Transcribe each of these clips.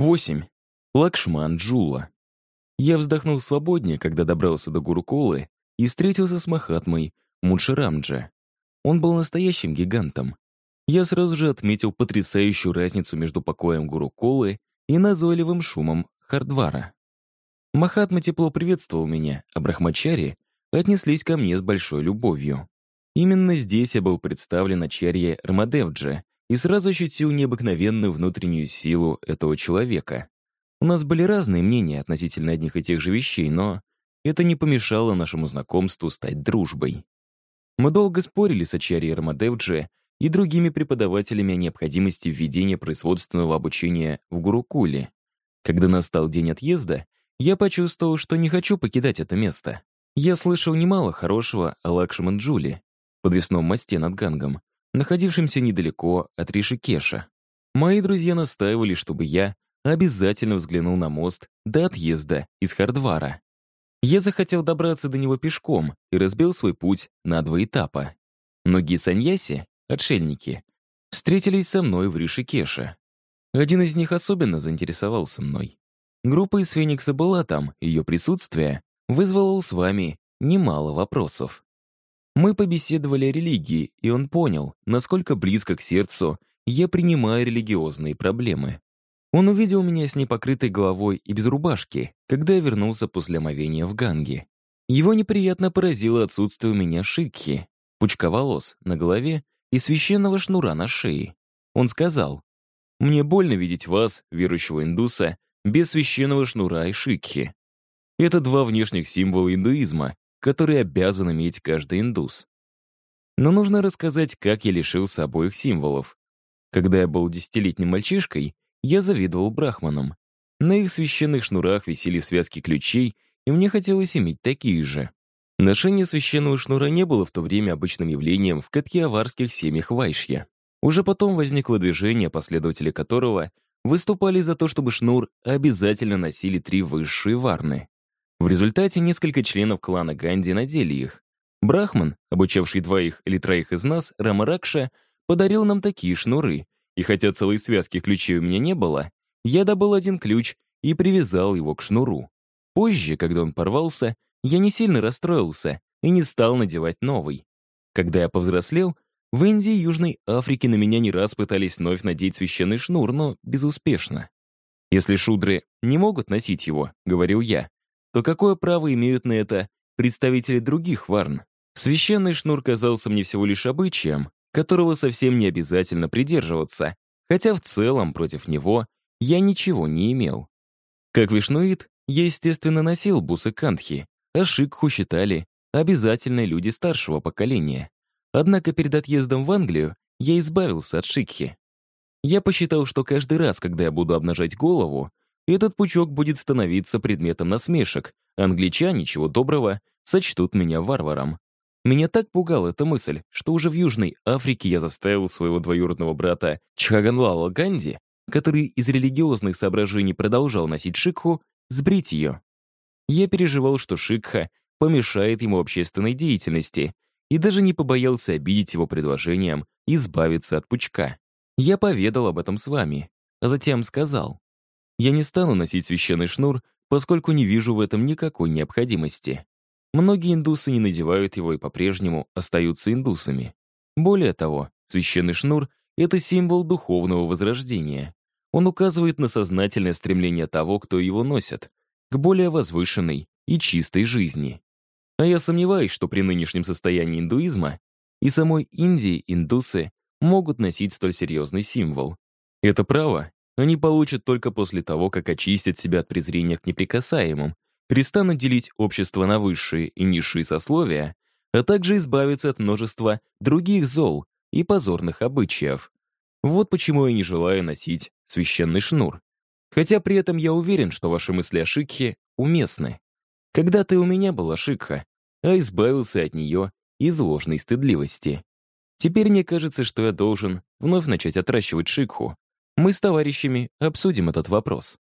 8. Лакшман Джула. Я вздохнул свободнее, когда добрался до Гуруколы и встретился с Махатмой Мунширамджа. Он был настоящим гигантом. Я сразу же отметил потрясающую разницу между покоем Гуруколы и назойливым шумом Хардвара. Махатма тепло приветствовал меня, а брахмачари отнеслись ко мне с большой любовью. Именно здесь я был представлен Ачарье Рамадевджа и сразу ощутил необыкновенную внутреннюю силу этого человека. У нас были разные мнения относительно одних и тех же вещей, но это не помешало нашему знакомству стать дружбой. Мы долго спорили с Ачарьей Рамадевджи и другими преподавателями о необходимости введения производственного обучения в Гурукуле. Когда настал день отъезда, я почувствовал, что не хочу покидать это место. Я слышал немало хорошего о Лакшманджуле, подвесном мосте над Гангом, находившемся недалеко от Ришикеша. Мои друзья настаивали, чтобы я обязательно взглянул на мост до отъезда из Хардвара. Я захотел добраться до него пешком и разбил свой путь на два этапа. Многие саньяси, отшельники, встретились со мной в Ришикеше. Один из них особенно заинтересовался мной. Группа из Феникса была там, ее присутствие вызвало с вами немало вопросов. Мы побеседовали о религии, и он понял, насколько близко к сердцу я принимаю религиозные проблемы. Он увидел меня с непокрытой головой и без рубашки, когда я вернулся после омовения в Ганге. Его неприятно поразило отсутствие у меня шикхи, пучка волос на голове и священного шнура на шее. Он сказал, «Мне больно видеть вас, верующего индуса, без священного шнура и шикхи. Это два внешних символа индуизма, которые обязан иметь каждый индус. Но нужно рассказать, как я лишился обоих символов. Когда я был десятилетним мальчишкой, я завидовал брахманам. На их священных шнурах висели связки ключей, и мне хотелось иметь такие же. Ношение священного шнура не было в то время обычным явлением в катьяварских семьях Вайшья. Уже потом возникло движение, последователи которого выступали за то, чтобы шнур обязательно носили три высшие варны. В результате несколько членов клана Ганди надели их. Брахман, обучавший двоих или троих из нас, Рамаракша, подарил нам такие шнуры, и хотя целой связки ключей у меня не было, я добыл один ключ и привязал его к шнуру. Позже, когда он порвался, я не сильно расстроился и не стал надевать новый. Когда я повзрослел, в Индии и Южной Африке на меня не раз пытались вновь надеть священный шнур, но безуспешно. «Если шудры не могут носить его», — говорил я, то какое право имеют на это представители других варн? Священный шнур казался мне всего лишь обычаем, которого совсем не обязательно придерживаться, хотя в целом против него я ничего не имел. Как вишнуит, я, естественно, носил бусы кантхи, а шикху считали обязательные люди старшего поколения. Однако перед отъездом в Англию я избавился от шикхи. Я посчитал, что каждый раз, когда я буду обнажать голову, этот пучок будет становиться предметом насмешек. Англичане, чего доброго, сочтут меня варваром. Меня так пугала эта мысль, что уже в Южной Африке я заставил своего двоюродного брата Чхаганлала Ганди, который из религиозных соображений продолжал носить шикху, сбрить ее. Я переживал, что шикха помешает ему общественной деятельности, и даже не побоялся обидеть его предложением избавиться от пучка. Я поведал об этом с вами, а затем сказал, я не стану носить священный шнур, поскольку не вижу в этом никакой необходимости. Многие индусы не надевают его и по-прежнему остаются индусами. Более того, священный шнур — это символ духовного возрождения. Он указывает на сознательное стремление того, кто его носит, к более возвышенной и чистой жизни. А я сомневаюсь, что при нынешнем состоянии индуизма и самой Индии индусы могут носить столь серьезный символ. Это право они получат только после того, как очистят себя от презрения к неприкасаемым, перестанут делить общество на высшие и низшие сословия, а также избавиться от множества других зол и позорных обычаев. Вот почему я не желаю носить священный шнур. Хотя при этом я уверен, что ваши мысли о шикхе уместны. Когда-то у меня была шикха, а избавился от нее из ложной стыдливости. Теперь мне кажется, что я должен вновь начать отращивать шикху, мы с товарищами обсудим этот вопрос.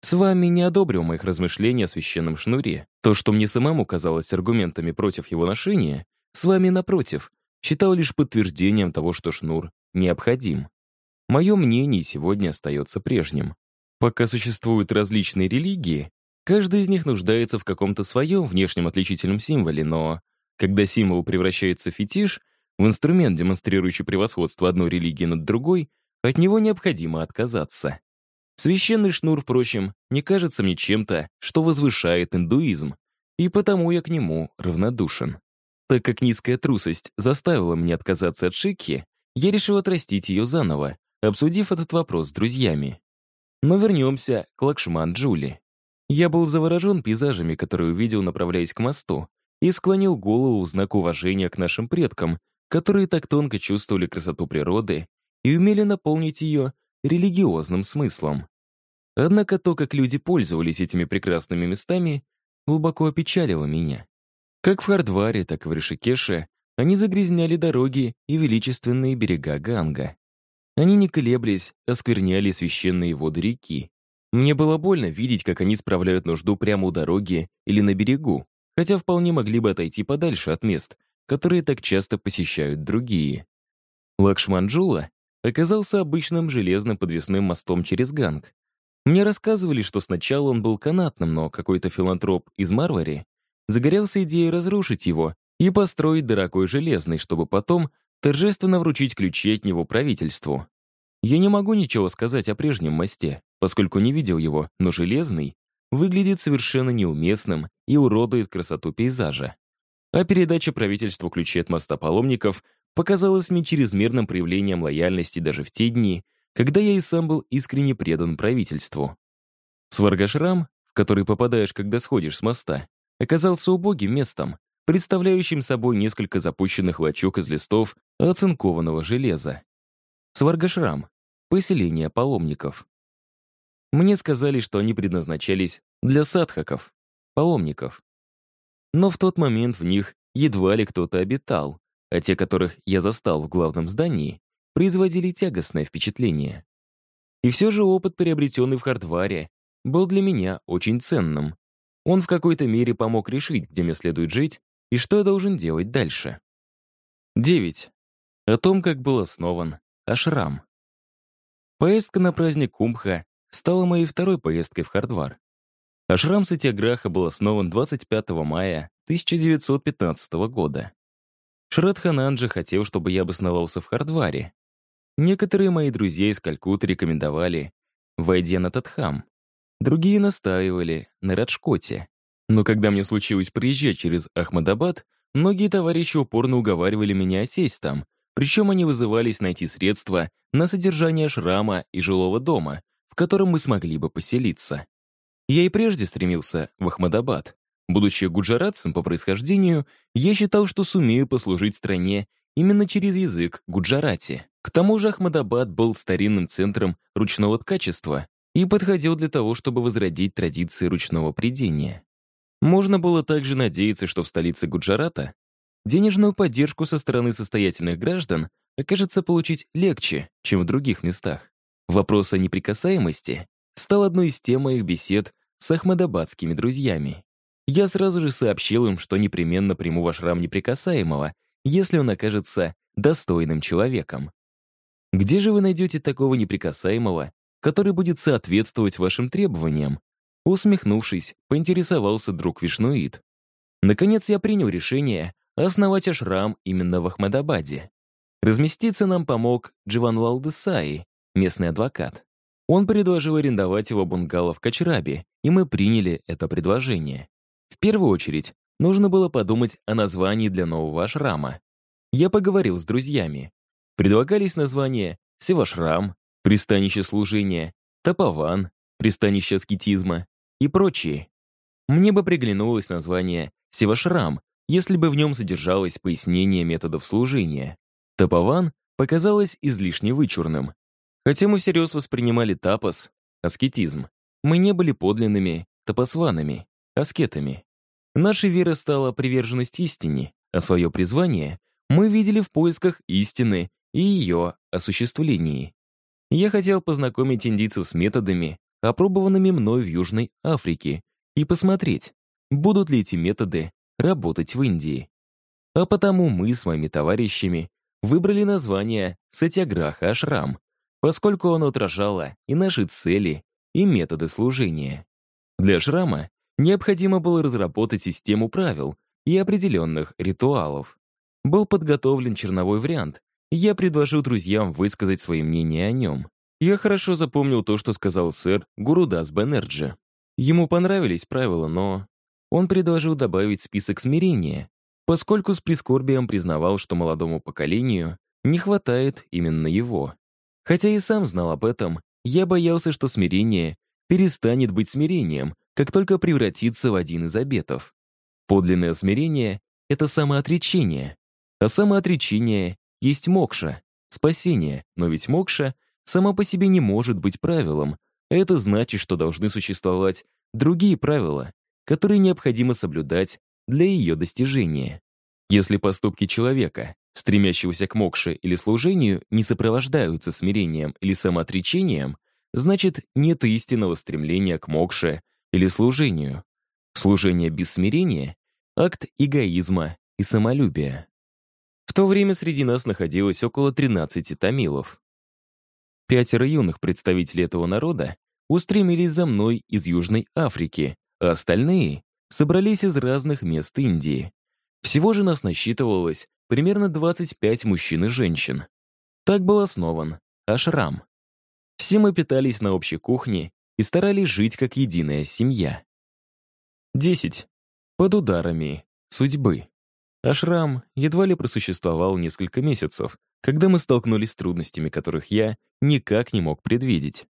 С вами не одобрил моих размышлений о священном шнуре. То, что мне самому казалось аргументами против его ношения, с вами, напротив, считал лишь подтверждением того, что шнур необходим. Мое мнение сегодня остается прежним. Пока существуют различные религии, каждая из них нуждается в каком-то своем внешнем отличительном символе, но когда символ превращается в фетиш, в инструмент, демонстрирующий превосходство одной религии над другой, от него необходимо отказаться. Священный шнур, впрочем, не кажется мне чем-то, что возвышает индуизм, и потому я к нему равнодушен. Так как низкая трусость заставила меня отказаться от шикки, я решил отрастить ее заново, обсудив этот вопрос с друзьями. Но вернемся к Лакшман Джули. Я был заворожен пейзажами, которые увидел, направляясь к мосту, и склонил голову в знак уважения к нашим предкам, которые так тонко чувствовали красоту природы и умели наполнить ее религиозным смыслом. Однако то, как люди пользовались этими прекрасными местами, глубоко опечалило меня. Как в Хардваре, так и в Ришикеше они загрязняли дороги и величественные берега Ганга. Они не колеблясь, оскверняли священные воды реки. Мне было больно видеть, как они справляют нужду прямо у дороги или на берегу, хотя вполне могли бы отойти подальше от мест, которые так часто посещают другие. Лакшманджула оказался обычным железным подвесным мостом через Ганг. Мне рассказывали, что сначала он был канатным, но какой-то филантроп из Марвари загорелся идеей разрушить его и построить дорогой железный, чтобы потом торжественно вручить ключи от него правительству. Я не могу ничего сказать о прежнем мосте, поскольку не видел его, но железный выглядит совершенно неуместным и уродует красоту пейзажа. А передача правительству ключей от моста паломников показалась мне чрезмерным проявлением лояльности даже в те дни, когда я и сам был искренне предан правительству. Сваргашрам, в который попадаешь, когда сходишь с моста, оказался убогим местом, представляющим собой несколько запущенных лачуг из листов оцинкованного железа. Сваргашрам — поселение паломников. Мне сказали, что они предназначались для садхаков, паломников. Но в тот момент в них едва ли кто-то обитал, а те, которых я застал в главном здании, производили тягостное впечатление. И все же опыт, приобретенный в Хардваре, был для меня очень ценным. Он в какой-то мере помог решить, где мне следует жить и что я должен делать дальше. 9. О том, как был основан Ашрам. Поездка на праздник Кумха стала моей второй поездкой в Хардвар. Ашрам Сатьяграха был основан 25 мая 1915 года. Шрадхананджи хотел, чтобы я обосновался в Хардваре. Некоторые мои друзья из Калькутты рекомендовали «Войди на Татхам». Другие настаивали на Раджкоте. Но когда мне случилось приезжать через Ахмадабад, многие товарищи упорно уговаривали меня сесть там, причем они вызывались найти средства на содержание шрама и жилого дома, в котором мы смогли бы поселиться. Я и прежде стремился в Ахмадабад. Будучи гуджаратцем по происхождению, я считал, что сумею послужить стране именно через язык гуджарати. К тому же Ахмадабад был старинным центром ручного ткачества и подходил для того, чтобы возродить традиции ручного придения. Можно было также надеяться, что в столице Гуджарата денежную поддержку со стороны состоятельных граждан окажется получить легче, чем в других местах. Вопрос о неприкасаемости стал одной из тем моих бесед с ахмадабадскими друзьями. Я сразу же сообщил им, что непременно приму ваш рам неприкасаемого, если он окажется достойным человеком. Где же вы найдете такого неприкасаемого, который будет соответствовать вашим требованиям, Усмехнувшись, поинтересовался друг Вишнуид. Наконец я принял решение основать ашрам именно в Ахмадабаде. Разместиться нам помог Дживан Лалдесаи, местный адвокат. Он предложил арендовать его бунгало в Качрабе, и мы приняли это предложение. В первую очередь, нужно было подумать о названии для нового ашрама. Я поговорил с друзьями. Предлагались названия Севашрам, пристанище служения, Тапован, пристанище аскетизма, и прочие. Мне бы приглянулось название «Севашрам», если бы в нем содержалось пояснение методов служения. Тапован показалось излишне вычурным. Хотя мы всерьез воспринимали тапос, аскетизм, мы не были подлинными тапосванами, аскетами. Наша вера стала приверженность истине, а свое призвание мы видели в поисках истины и ее осуществлении. Я хотел познакомить индийцев с методами, опробованными мной в Южной Африке, и посмотреть, будут ли эти методы работать в Индии. А потому мы с моими товарищами выбрали название «Сатяграха Ашрам», поскольку оно отражало и наши цели, и методы служения. Для шрама необходимо было разработать систему правил и определенных ритуалов. Был подготовлен черновой вариант, я предложил друзьям высказать свои мнения о нем. Я хорошо запомнил то, что сказал сэр Гурудас Бенерджи. Ему понравились правила, но он предложил добавить список смирения, поскольку с прискорбием признавал, что молодому поколению не хватает именно его. Хотя и сам знал об этом, я боялся, что смирение перестанет быть смирением, как только превратится в один из обетов. Подлинное смирение — это самоотречение, а самоотречение есть мокша, спасение, но ведь мокша сама по себе не может быть правилом, это значит, что должны существовать другие правила, которые необходимо соблюдать для ее достижения. Если поступки человека, стремящегося к мокше или служению, не сопровождаются смирением или самоотречением, значит, нет истинного стремления к мокше или служению. Служение без смирения — акт эгоизма и самолюбия. В то время среди нас находилось около 13 тамилов. Пятеро юных представителей этого народа устремились за мной из Южной Африки, а остальные собрались из разных мест Индии. Всего же нас насчитывалось примерно 25 мужчин и женщин. Так был основан ашрам. Все мы питались на общей кухне и старались жить как единая семья. 10. Под ударами судьбы. Ашрам едва ли просуществовал несколько месяцев, когда мы столкнулись с трудностями, которых я никак не мог предвидеть.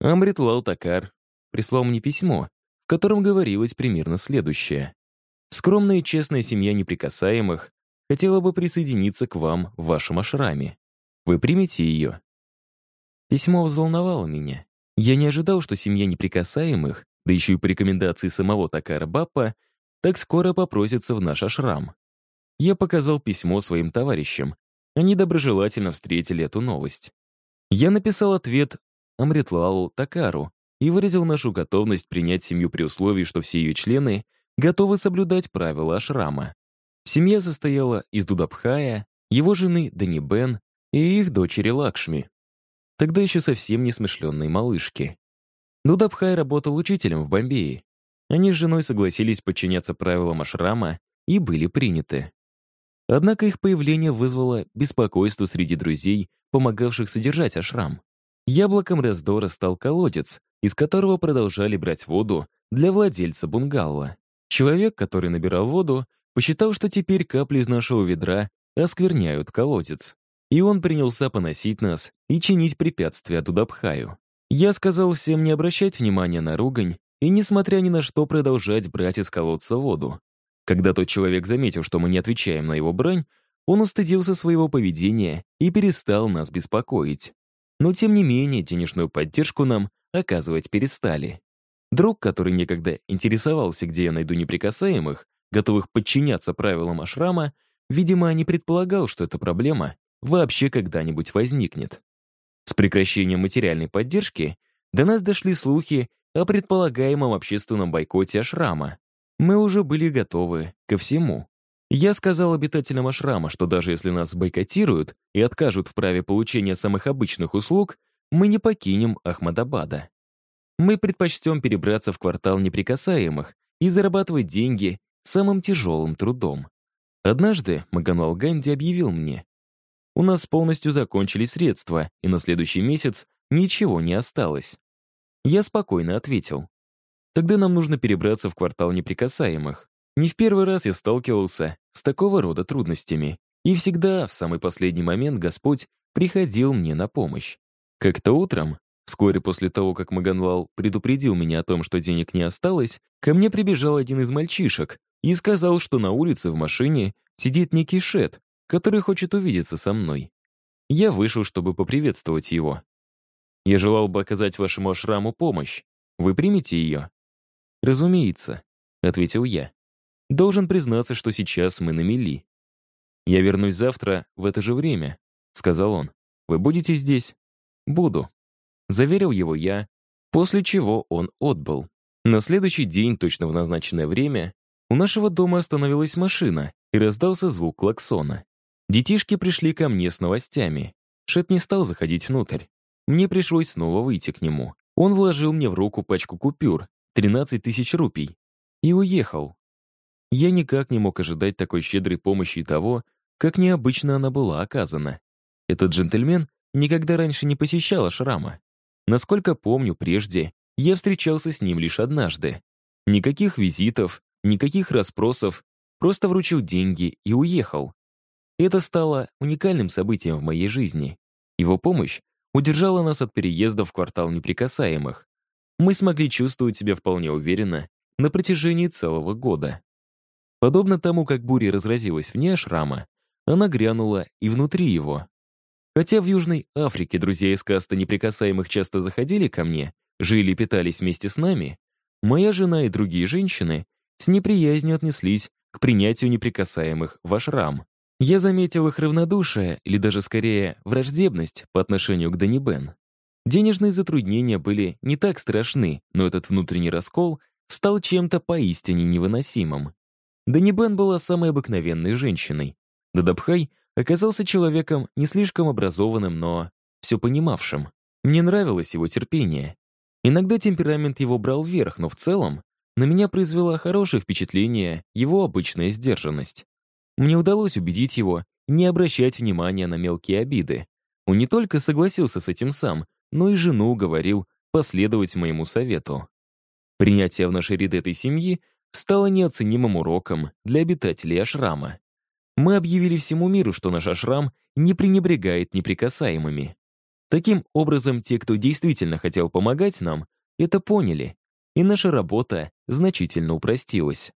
Амрит Лал Такар прислал мне письмо, в котором говорилось примерно следующее. «Скромная и честная семья неприкасаемых хотела бы присоединиться к вам в вашем ашраме. Вы примете ее?» Письмо взволновало меня. Я не ожидал, что семья неприкасаемых, да еще и по рекомендации самого Такара Баппа, так скоро попросится в наш ашрам. Я показал письмо своим товарищам. Они доброжелательно встретили эту новость. Я написал ответ Амритлалу Такару и выразил нашу готовность принять семью при условии, что все ее члены готовы соблюдать правила ашрама. Семья состояла из Дудабхая, его жены Данибен и их дочери Лакшми. Тогда еще совсем несмышленной малышки. Дудабхай работал учителем в Бомбее. Они с женой согласились подчиняться правилам ашрама и были приняты. Однако их появление вызвало беспокойство среди друзей, помогавших содержать ашрам. Яблоком раздора стал колодец, из которого продолжали брать воду для владельца бунгало. Человек, который набирал воду, посчитал, что теперь капли из нашего ведра оскверняют колодец. И он принялся поносить нас и чинить препятствия Дудабхаю. Я сказал всем не обращать внимания на ругань и, несмотря ни на что, продолжать брать из колодца воду. Когда тот человек заметил, что мы не отвечаем на его брань, он устыдился своего поведения и перестал нас беспокоить. Но, тем не менее, денежную поддержку нам оказывать перестали. Друг, который некогда интересовался, где я найду неприкасаемых, готовых подчиняться правилам ашрама, видимо, не предполагал, что эта проблема вообще когда-нибудь возникнет. С прекращением материальной поддержки до нас дошли слухи о предполагаемом общественном бойкоте ашрама. Мы уже были готовы ко всему. Я сказал обитателям ашрама, что даже если нас бойкотируют и откажут в праве получения самых обычных услуг, мы не покинем Ахмадабада. Мы предпочтем перебраться в квартал неприкасаемых и зарабатывать деньги самым тяжелым трудом. Однажды Магануал Ганди объявил мне, у нас полностью закончились средства, и на следующий месяц ничего не осталось. Я спокойно ответил. Тогда нам нужно перебраться в квартал неприкасаемых. Не в первый раз я сталкивался с такого рода трудностями. И всегда, в самый последний момент, Господь приходил мне на помощь. Как-то утром, вскоре после того, как Маганлал предупредил меня о том, что денег не осталось, ко мне прибежал один из мальчишек и сказал, что на улице в машине сидит некий Шет, который хочет увидеться со мной. Я вышел, чтобы поприветствовать его. Я желал бы оказать вашему ашраму помощь. Вы примете ее? Разумеется, ответил я. Должен признаться, что сейчас мы на мели. Я вернусь завтра в это же время, сказал он. Вы будете здесь? Буду. Заверил его я, после чего он отбыл. На следующий день, точно в назначенное время, у нашего дома остановилась машина и раздался звук клаксона. Детишки пришли ко мне с новостями. Шет не стал заходить внутрь. Мне пришлось снова выйти к нему. Он вложил мне в руку пачку купюр, 13 тысяч рупий, и уехал. Я никак не мог ожидать такой щедрой помощи того, как необычно она была оказана. Этот джентльмен никогда раньше не посещал Ашрама. Насколько помню, прежде я встречался с ним лишь однажды. Никаких визитов, никаких расспросов, просто вручил деньги и уехал. Это стало уникальным событием в моей жизни. Его помощь удержала нас от переезда в квартал неприкасаемых. Мы смогли чувствовать себя вполне уверенно на протяжении целого года. Подобно тому, как буря разразилась вне шрама, она грянула и внутри его. Хотя в Южной Африке друзья из каста неприкасаемых часто заходили ко мне, жили и питались вместе с нами, моя жена и другие женщины с неприязнью отнеслись к принятию неприкасаемых в ашрам. Я заметил их равнодушие, или даже скорее враждебность по отношению к Дани Бен. Денежные затруднения были не так страшны, но этот внутренний раскол стал чем-то поистине невыносимым. Дани Бен была самой обыкновенной женщиной. Дадабхай оказался человеком не слишком образованным, но все понимавшим. Мне нравилось его терпение. Иногда темперамент его брал вверх, но в целом на меня произвела хорошее впечатление его обычная сдержанность. Мне удалось убедить его не обращать внимания на мелкие обиды. Он не только согласился с этим сам, но и жену уговорил последовать моему совету. Принятие в нашей ряды этой семьи стало неоценимым уроком для обитателей ашрама. Мы объявили всему миру, что наш ашрам не пренебрегает неприкасаемыми. Таким образом, те, кто действительно хотел помогать нам, это поняли, и наша работа значительно упростилась.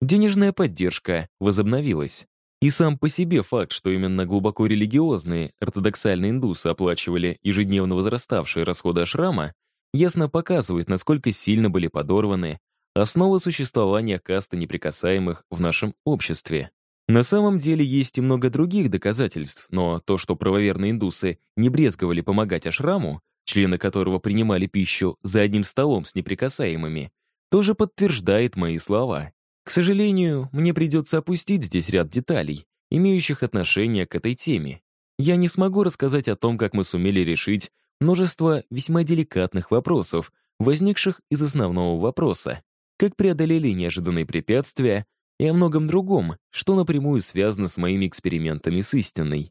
Денежная поддержка возобновилась. И сам по себе факт, что именно глубоко религиозные ортодоксальные индусы оплачивали ежедневно возраставшие расходы ашрама, ясно показывает, насколько сильно были подорваны основы существования касты неприкасаемых в нашем обществе. На самом деле есть и много других доказательств, но то, что правоверные индусы не брезговали помогать ашраму, члены которого принимали пищу за одним столом с неприкасаемыми, тоже подтверждает мои слова. К сожалению, мне придется опустить здесь ряд деталей, имеющих отношение к этой теме. Я не смогу рассказать о том, как мы сумели решить множество весьма деликатных вопросов, возникших из основного вопроса, как преодолели неожиданные препятствия и о многом другом, что напрямую связано с моими экспериментами с истиной.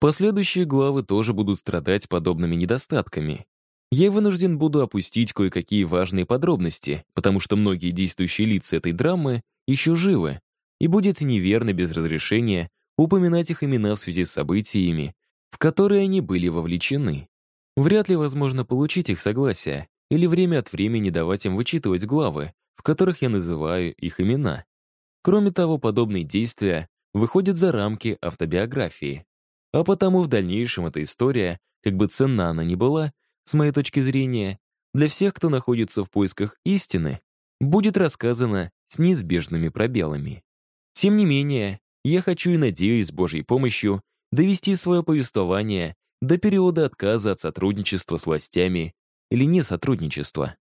Последующие главы тоже будут страдать подобными недостатками я вынужден буду опустить кое-какие важные подробности, потому что многие действующие лица этой драмы еще живы, и будет неверно без разрешения упоминать их имена в связи с событиями, в которые они были вовлечены. Вряд ли возможно получить их согласие или время от времени давать им вычитывать главы, в которых я называю их имена. Кроме того, подобные действия выходят за рамки автобиографии. А потому в дальнейшем эта история, как бы ценна она ни была, с моей точки зрения, для всех, кто находится в поисках истины, будет рассказано с неизбежными пробелами. Тем не менее, я хочу и надеюсь с Божьей помощью довести свое повествование до периода отказа от сотрудничества с властями или несотрудничества.